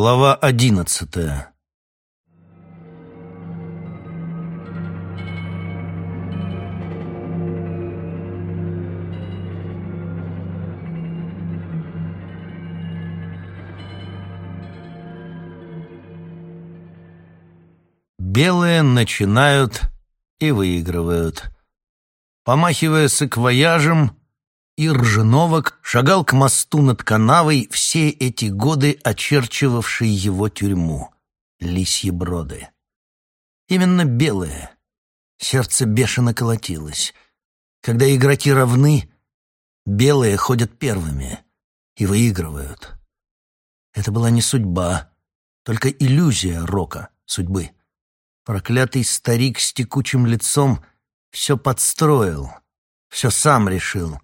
Глава одиннадцатая Белые начинают и выигрывают. Помахивая саквояжем, и Рженовок шагал к мосту над канавой все эти годы, очерчивавшие его тюрьму — лисьи броды. Именно белые. Сердце бешено колотилось. Когда игроки равны, белые ходят первыми и выигрывают. Это была не судьба, только иллюзия рока, судьбы. Проклятый старик с текучим лицом все подстроил, все сам решил.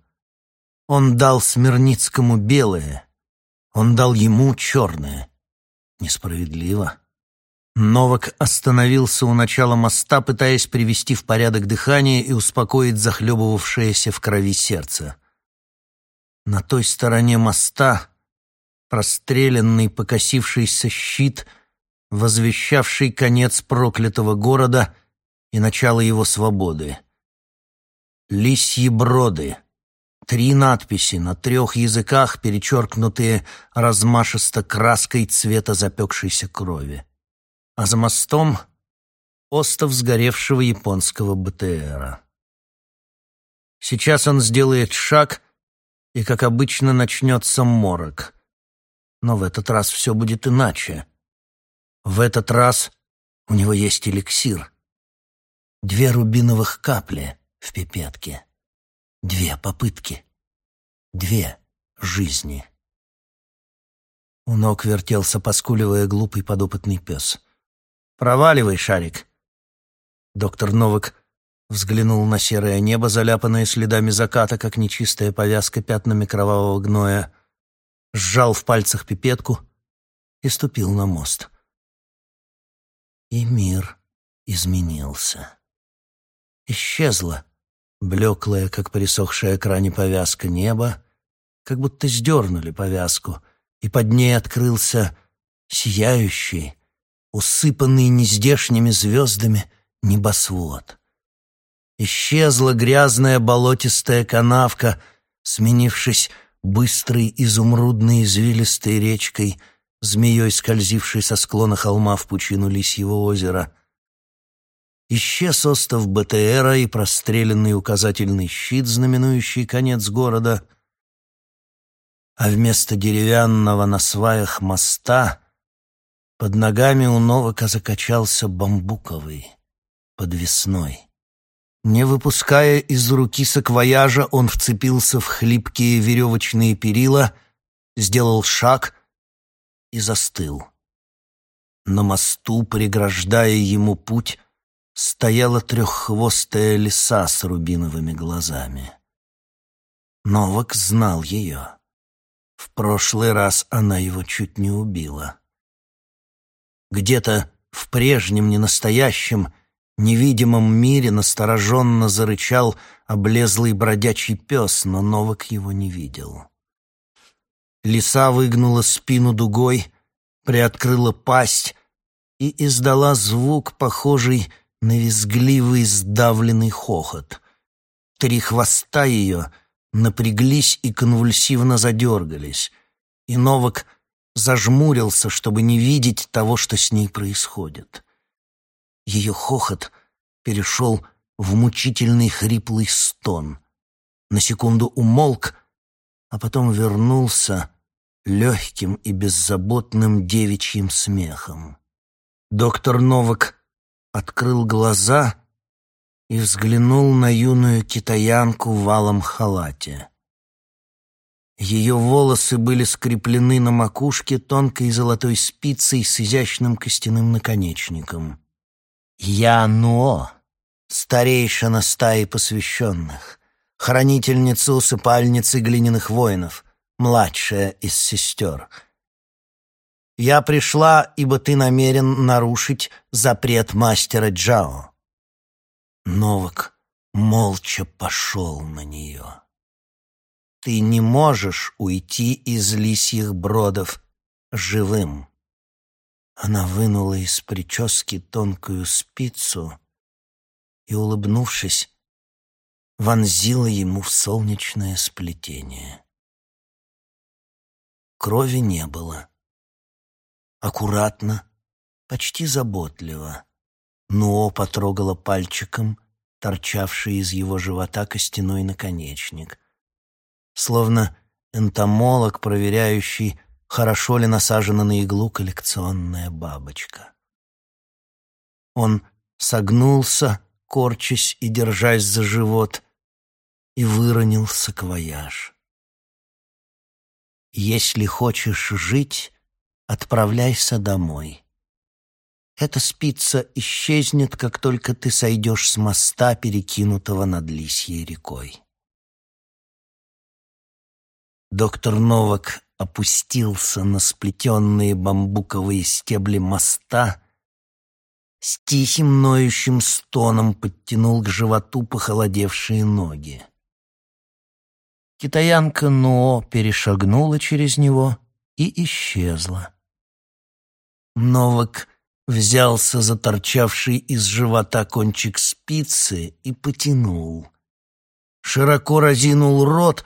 Он дал Смирницкому белое, он дал ему черное. Несправедливо. Новак остановился у начала моста, пытаясь привести в порядок дыхание и успокоить захлебывавшееся в крови сердце. На той стороне моста простреленный покосившийся щит — возвещавший конец проклятого города и начало его свободы. «Лисьи броды» — три надписи на трех языках, перечеркнутые размашисто краской цвета запекшейся крови. А за мостом — остов сгоревшего японского БТРа. Сейчас он сделает шаг, и, как обычно, начнется морок. Но в этот раз все будет иначе. В этот раз у него есть эликсир. Две рубиновых капли в пипетке. Две попытки. Две жизни. У ног вертелся, поскуливая глупый подопытный пес. «Проваливай, шарик!» Доктор Новак взглянул на серое небо, заляпанное следами заката, как нечистая повязка пятнами кровавого гноя, сжал в пальцах пипетку и ступил на мост и мир изменился. Исчезла блеклая, как присохшая экране повязка неба, как будто сдернули повязку, и под ней открылся сияющий, усыпанный нездешними звездами небосвод. Исчезла грязная болотистая канавка, сменившись быстрой изумрудной извилистой речкой — змеей скользившей со склона холма в пучину Лисьего озера. Исчез остов БТРа и простреленный указательный щит, знаменующий конец города, а вместо деревянного на сваях моста под ногами у Новака закачался бамбуковый, подвесной. Не выпуская из руки саквояжа, он вцепился в хлипкие веревочные перила, сделал шаг — и застыл. На мосту, преграждая ему путь, стояла треххвостая лиса с рубиновыми глазами. Новак знал ее. В прошлый раз она его чуть не убила. Где-то в прежнем ненастоящем, невидимом мире настороженно зарычал облезлый бродячий пес, но Новак его не видел. Лиса выгнула спину дугой, приоткрыла пасть и издала звук, похожий на визгливый сдавленный хохот. Три хвоста ее напряглись и конвульсивно задергались, и Новак зажмурился, чтобы не видеть того, что с ней происходит. Ее хохот перешел в мучительный хриплый стон. На секунду умолк, а потом вернулся легким и беззаботным девичьим смехом. Доктор Новак открыл глаза и взглянул на юную китаянку в валом халате. Ее волосы были скреплены на макушке тонкой золотой спицей с изящным костяным наконечником. Яно, старейшина стаи посвященных, хранительница усыпальницы глиняных воинов — младшая из сестер. «Я пришла, ибо ты намерен нарушить запрет мастера Джао». Новак молча пошел на нее. «Ты не можешь уйти из лисьих бродов живым». Она вынула из прически тонкую спицу и, улыбнувшись, вонзила ему в солнечное сплетение. Крови не было. Аккуратно, почти заботливо, Нуо потрогала пальчиком торчавший из его живота костяной наконечник. Словно энтомолог, проверяющий, хорошо ли насажена на иглу коллекционная бабочка. Он согнулся, корчась и держась за живот, и выронил саквояж. «Если хочешь жить, отправляйся домой. Эта спица исчезнет, как только ты сойдешь с моста, перекинутого над Лисьей рекой». Доктор Новак опустился на сплетенные бамбуковые стебли моста, с тихим ноющим стоном подтянул к животу похолодевшие ноги. Китаянка Ноо перешагнула через него и исчезла. Новак взялся за торчавший из живота кончик спицы и потянул. Широко разинул рот,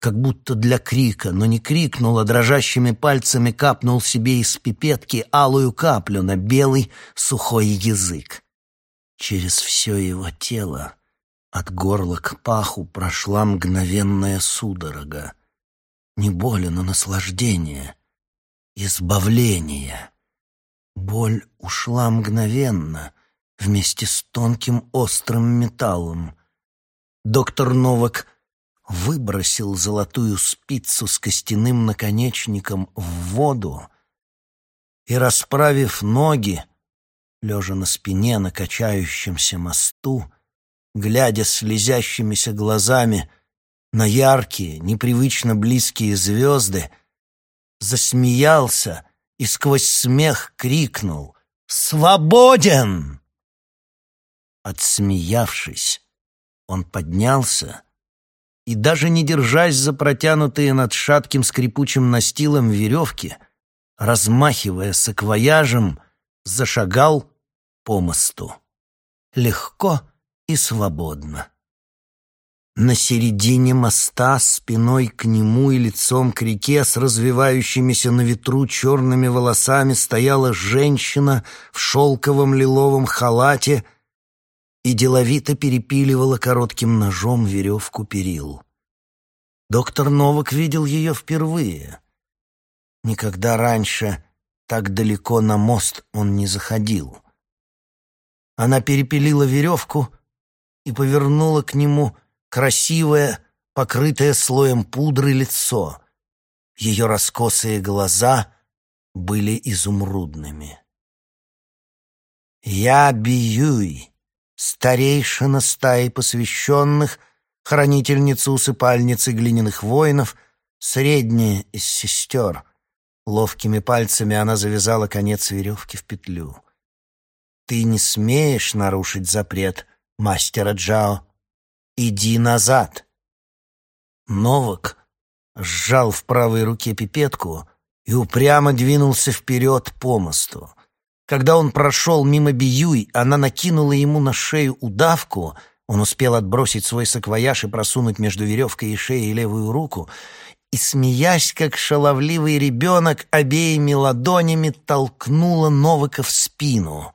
как будто для крика, но не крикнул, а дрожащими пальцами капнул себе из пипетки алую каплю на белый сухой язык. Через все его тело от горла к паху прошла мгновенная судорога. Не боли, но наслаждение, избавление. Боль ушла мгновенно, вместе с тонким острым металлом. Доктор Новак выбросил золотую спицу с костяным наконечником в воду и, расправив ноги, лежа на спине на качающемся мосту, глядя слезящимися глазами на яркие, непривычно близкие звезды, засмеялся и сквозь смех крикнул «Свободен!». Отсмеявшись, он поднялся и, даже не держась за протянутые над шатким скрипучим настилом веревки, размахивая саквояжем, зашагал по мосту. Легко и свободно. На середине моста, спиной к нему и лицом к реке с развивающимися на ветру черными волосами стояла женщина в шелковом лиловом халате и деловито перепиливала коротким ножом веревку перил. Доктор Новак видел ее впервые. Никогда раньше так далеко на мост он не заходил. Она перепилила веревку и повернула к нему — красивое, покрытое слоем пудры лицо. Ее раскосые глаза были изумрудными. «Я Биюй, старейшина стаи посвященных, хранительница усыпальницы глиняных воинов, средняя из сестер». Ловкими пальцами она завязала конец веревки в петлю. «Ты не смеешь нарушить запрет, мастера Джао?» «Иди назад!» Новак сжал в правой руке пипетку и упрямо двинулся вперед по мосту. Когда он прошел мимо Биюй, она накинула ему на шею удавку, он успел отбросить свой саквояж и просунуть между веревкой и шеей левую руку, и, смеясь, как шаловливый ребенок, обеими ладонями толкнула Новака в спину.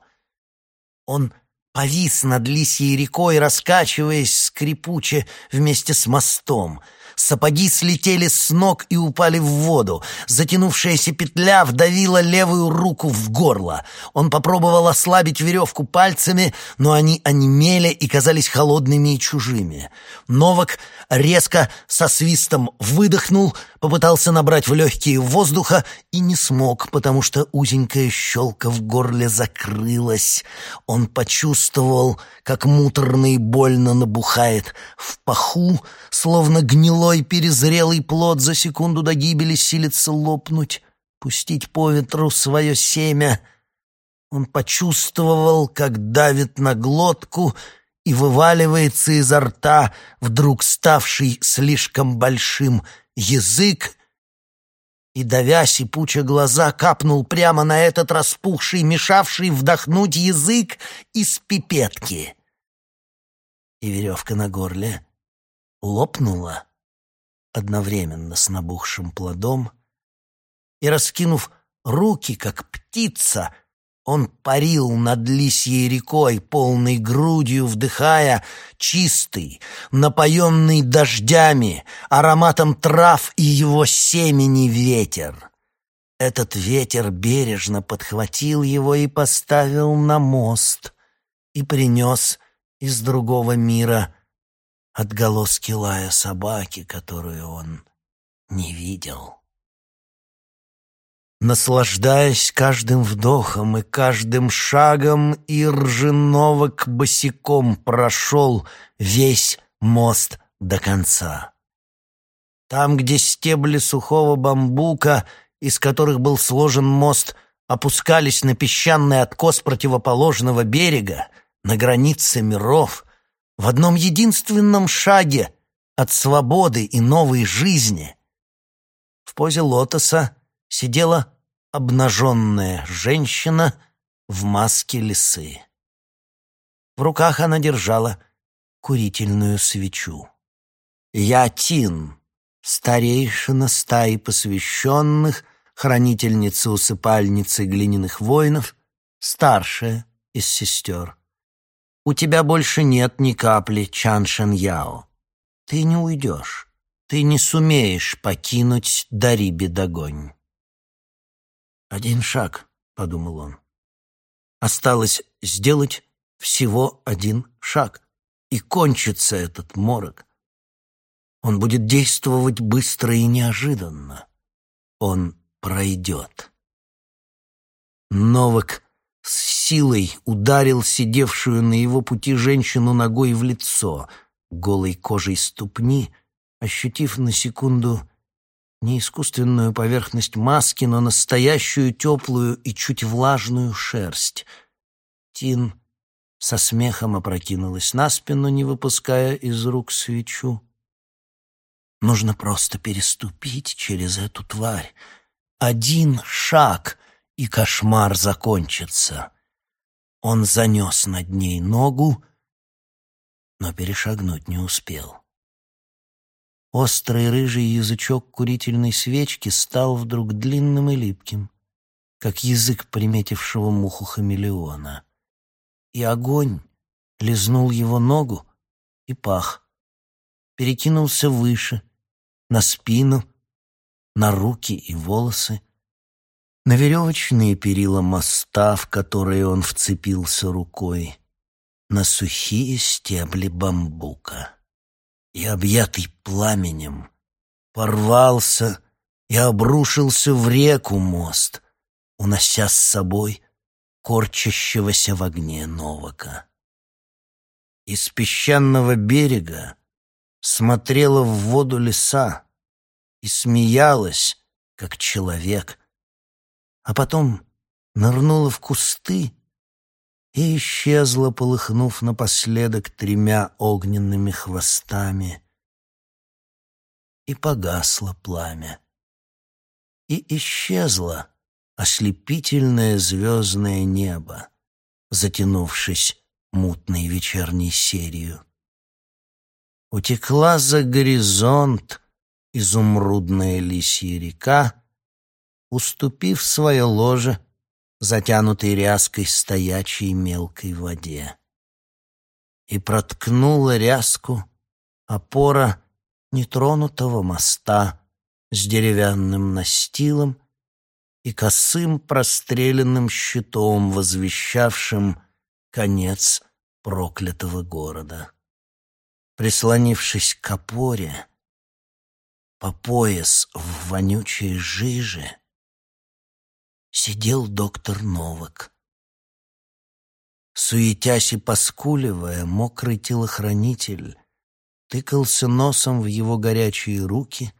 Он повис над лисьей рекой, раскачиваясь скрипуче вместе с мостом. Сапоги слетели с ног и упали в воду. Затянувшаяся петля вдавила левую руку в горло. Он попробовал ослабить веревку пальцами, но они онемели и казались холодными и чужими. Новак резко со свистом выдохнул, попытался набрать в легкие воздуха и не смог, потому что узенькая щелка в горле закрылась. Он почувствовал, как муторно и больно набухает в паху, словно гнилой перезрелый плод за секунду до гибели силится лопнуть, пустить по ветру свое семя. Он почувствовал, как давит на глотку и вываливается изо рта вдруг ставший слишком большим язык и, давясь и пуча глаза, капнул прямо на этот распухший, мешавший вдохнуть язык из пипетки. И веревка на горле лопнула одновременно с набухшим плодом, и, раскинув руки, как птица, он парил над лисьей рекой, полной грудью вдыхая чистый, напоенный дождями, ароматом трав и его семени ветер. Этот ветер бережно подхватил его и поставил на мост и принес из другого мира отголоски лая собаки, которую он не видел. Наслаждаясь каждым вдохом и каждым шагом, Иржиновок босиком прошел весь мост до конца. Там, где стебли сухого бамбука, из которых был сложен мост, опускались на песчаный откос противоположного берега, на границе миров, в одном единственном шаге от свободы и новой жизни, в позе лотоса сидела обнаженная женщина в маске лисы. В руках она держала курительную свечу. Я Тин, старейшина стаи посвященных, хранительница усыпальницы глиняных воинов, старшая из сестер. У тебя больше нет ни капли Чан Шен Яо. Ты не уйдешь. Ты не сумеешь покинуть Дариби Дагонь. «Один шаг», — подумал он. «Осталось сделать всего один шаг, и кончится этот морок. Он будет действовать быстро и неожиданно. Он пройдет». Новак с силой ударил сидевшую на его пути женщину ногой в лицо, голой кожей ступни, ощутив на секунду не искусственную поверхность маски, но настоящую теплую и чуть влажную шерсть. Тин со смехом опрокинулась на спину, не выпуская из рук свечу. Нужно просто переступить через эту тварь. Один шаг, и кошмар закончится. Он занес над ней ногу, но перешагнуть не успел. Острый рыжий язычок курительной свечки стал вдруг длинным и липким, как язык приметившего муху хамелеона. И огонь лизнул его ногу и пах, перекинулся выше, на спину, на руки и волосы, на веревочные перила моста, в которые он вцепился рукой, на сухие стебли бамбука и, объятый пламенем, порвался и обрушился в реку мост, унося с собой корчащегося в огне Новака. Из песчаного берега смотрела в воду лиса и смеялась, как человек, а потом нырнула в кусты и исчезла, полыхнув напоследок тремя огненными хвостами. И погасло пламя. И исчезло ослепительное звездное небо, затянувшись мутной вечерней серию. Утекла за горизонт изумрудная лисья река, уступив свое ложе затянутой ряской стоячей мелкой воде. И проткнула ряску опора нетронутого моста с деревянным настилом и косым простреленным щитом, возвещавшим конец проклятого города. Прислонившись к опоре, по пояс в вонючей жиже, сидел доктор Новак. Суетясь и поскуливая, мокрый телохранитель тыкался носом в его горячие руки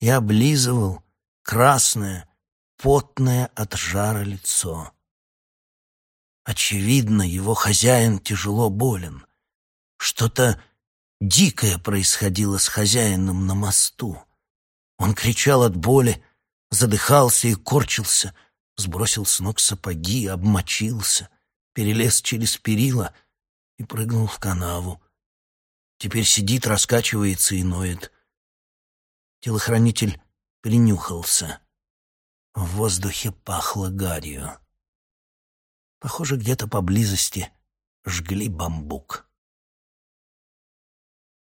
и облизывал красное, потное от жара лицо. Очевидно, его хозяин тяжело болен. Что-то дикое происходило с хозяином на мосту. Он кричал от боли, задыхался и корчился, сбросил с ног сапоги, обмочился, перелез через перила и прыгнул в канаву. Теперь сидит, раскачивается и ноет. Телохранитель принюхался. В воздухе пахло гарью. Похоже, где-то поблизости жгли бамбук.